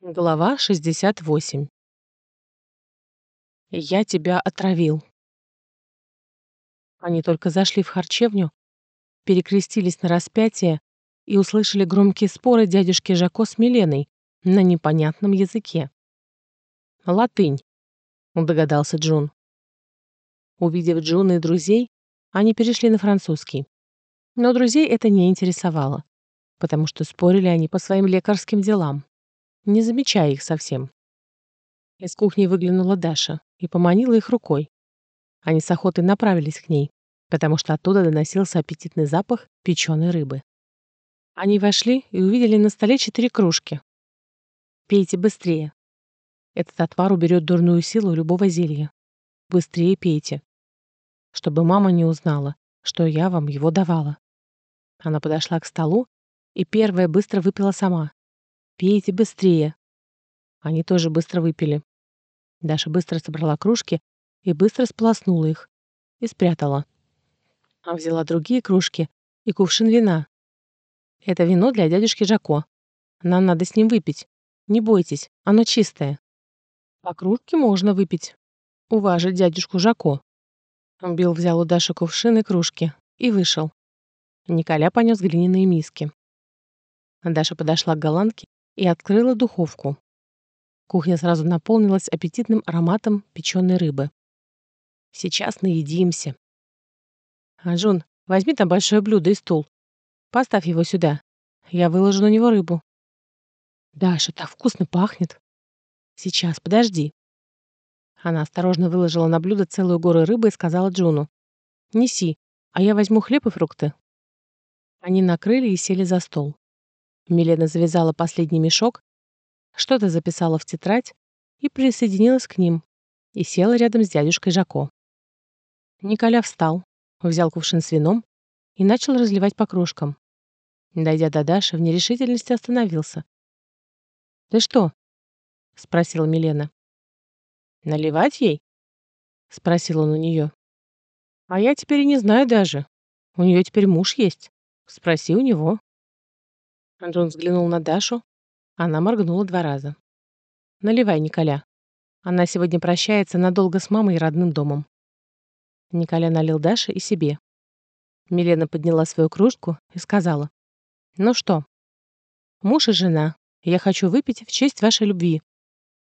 Глава 68. Я тебя отравил. Они только зашли в харчевню, перекрестились на распятие и услышали громкие споры дядюшки Жако с Миленой на непонятном языке. «Латынь», — догадался Джун. Увидев Джуна и друзей, они перешли на французский. Но друзей это не интересовало, потому что спорили они по своим лекарским делам не замечая их совсем. Из кухни выглянула Даша и поманила их рукой. Они с охотой направились к ней, потому что оттуда доносился аппетитный запах печеной рыбы. Они вошли и увидели на столе четыре кружки. «Пейте быстрее. Этот отвар уберет дурную силу любого зелья. Быстрее пейте. Чтобы мама не узнала, что я вам его давала». Она подошла к столу и первая быстро выпила сама, Пейте быстрее. Они тоже быстро выпили. Даша быстро собрала кружки и быстро сполоснула их и спрятала. А взяла другие кружки и кувшин вина. Это вино для дядюшки Жако. Нам надо с ним выпить. Не бойтесь, оно чистое. По кружке можно выпить. Уважить дядюшку Жако. Билл взял у Даши кувшин и кружки и вышел. Николя понес глиняные миски. Даша подошла к голландке и открыла духовку. Кухня сразу наполнилась аппетитным ароматом печеной рыбы. Сейчас наедимся. Аджун, возьми там большое блюдо и стул. Поставь его сюда. Я выложу на него рыбу. Даша, так вкусно пахнет. Сейчас, подожди. Она осторожно выложила на блюдо целую гору рыбы и сказала Джуну. «Неси, а я возьму хлеб и фрукты». Они накрыли и сели за стол. Милена завязала последний мешок, что-то записала в тетрадь и присоединилась к ним и села рядом с дядюшкой Жако. Николя встал, взял кувшин с вином и начал разливать по кружкам. Дойдя до Даши, в нерешительности остановился. «Ты что?» — спросила Милена. «Наливать ей?» — спросил он у нее. «А я теперь и не знаю даже. У нее теперь муж есть. Спроси у него». Антон взглянул на Дашу. Она моргнула два раза. «Наливай, Николя. Она сегодня прощается надолго с мамой и родным домом». Николя налил Даше и себе. Милена подняла свою кружку и сказала. «Ну что, муж и жена, я хочу выпить в честь вашей любви,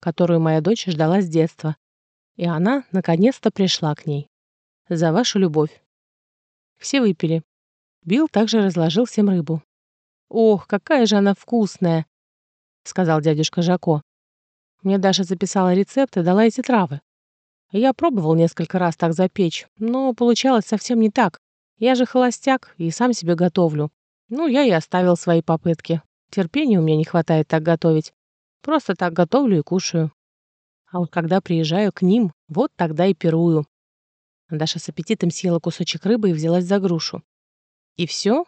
которую моя дочь ждала с детства. И она, наконец-то, пришла к ней. За вашу любовь». Все выпили. Билл также разложил всем рыбу. «Ох, какая же она вкусная!» — сказал дядюшка Жако. Мне Даша записала рецепт и дала эти травы. Я пробовал несколько раз так запечь, но получалось совсем не так. Я же холостяк и сам себе готовлю. Ну, я и оставил свои попытки. Терпения у меня не хватает так готовить. Просто так готовлю и кушаю. А вот когда приезжаю к ним, вот тогда и пирую. Даша с аппетитом съела кусочек рыбы и взялась за грушу. «И все?»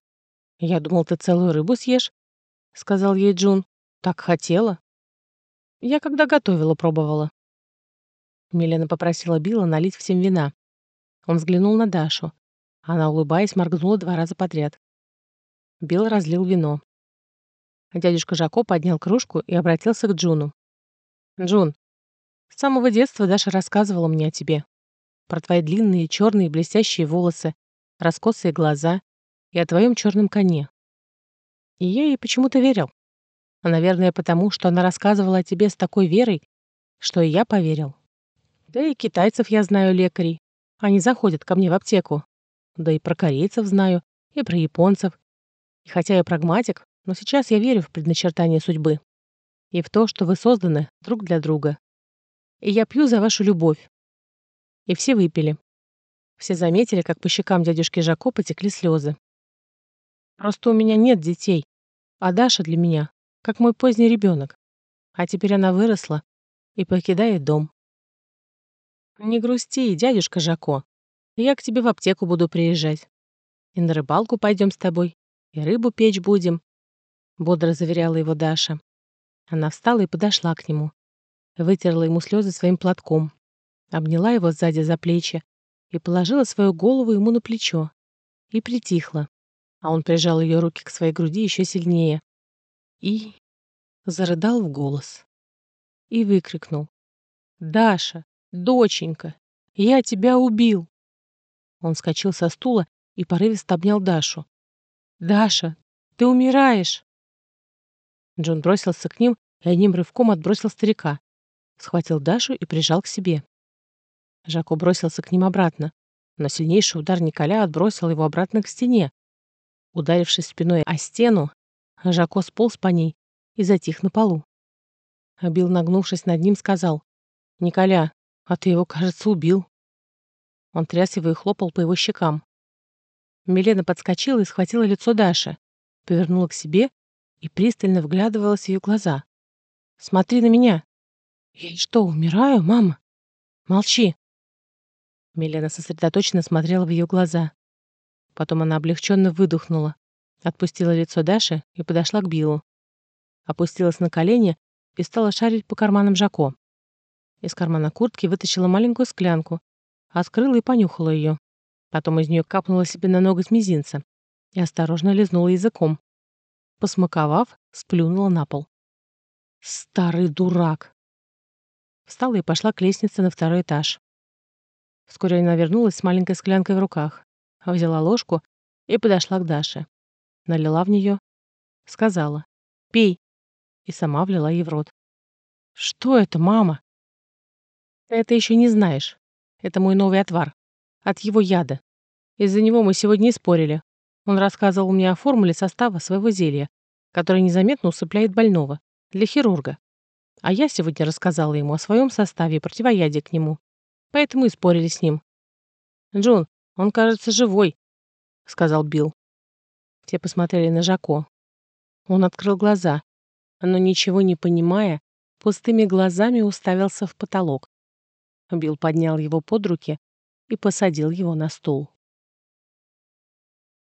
«Я думал, ты целую рыбу съешь», — сказал ей Джун. «Так хотела». «Я когда готовила, пробовала». Милена попросила Билла налить всем вина. Он взглянул на Дашу. Она, улыбаясь, моргнула два раза подряд. Билл разлил вино. Дядюшка Жако поднял кружку и обратился к Джуну. «Джун, с самого детства Даша рассказывала мне о тебе. Про твои длинные, черные, блестящие волосы, раскосые глаза и о твоем черном коне. И я ей почему-то верил. А, наверное, потому, что она рассказывала о тебе с такой верой, что и я поверил. Да и китайцев я знаю лекарей. Они заходят ко мне в аптеку. Да и про корейцев знаю, и про японцев. И хотя я прагматик, но сейчас я верю в предначертание судьбы. И в то, что вы созданы друг для друга. И я пью за вашу любовь. И все выпили. Все заметили, как по щекам дядюшки Жако потекли слезы. Просто у меня нет детей, а Даша для меня как мой поздний ребенок. А теперь она выросла и покидает дом. Не грусти, дядюшка Жако. Я к тебе в аптеку буду приезжать. И на рыбалку пойдем с тобой, и рыбу печь будем. Бодро заверяла его Даша. Она встала и подошла к нему. Вытерла ему слезы своим платком. Обняла его сзади за плечи и положила свою голову ему на плечо. И притихла а он прижал ее руки к своей груди еще сильнее и зарыдал в голос. и выкрикнул. «Даша, доченька, я тебя убил!» Он вскочил со стула и порывисто обнял Дашу. «Даша, ты умираешь!» Джон бросился к ним и одним рывком отбросил старика. Схватил Дашу и прижал к себе. Жако бросился к ним обратно, но сильнейший удар Николя отбросил его обратно к стене. Ударившись спиной о стену, Жако сполз по ней и затих на полу. Билл, нагнувшись над ним, сказал, «Николя, а ты его, кажется, убил». Он тряс его и хлопал по его щекам. Милена подскочила и схватила лицо Даши, повернула к себе и пристально вглядывалась в ее глаза. «Смотри на меня!» «Я что, умираю, мама?» «Молчи!» Милена сосредоточенно смотрела в ее глаза. Потом она облегченно выдохнула, отпустила лицо Даши и подошла к Биллу. Опустилась на колени и стала шарить по карманам Жако. Из кармана куртки вытащила маленькую склянку, открыла и понюхала ее. Потом из нее капнула себе на ноготь мизинца и осторожно лизнула языком. Посмаковав, сплюнула на пол. «Старый дурак!» Встала и пошла к лестнице на второй этаж. Вскоре она вернулась с маленькой склянкой в руках, взяла ложку и подошла к Даше. Налила в нее, сказала «Пей!» и сама влила ей в рот. «Что это, мама?» «Ты это еще не знаешь. Это мой новый отвар. От его яда. Из-за него мы сегодня и спорили. Он рассказывал мне о формуле состава своего зелья, которое незаметно усыпляет больного. Для хирурга. А я сегодня рассказала ему о своем составе и противоядии к нему. Поэтому и спорили с ним. «Джон, он, кажется, живой», — сказал Билл. Все посмотрели на Жако. Он открыл глаза, но, ничего не понимая, пустыми глазами уставился в потолок. Билл поднял его под руки и посадил его на стул.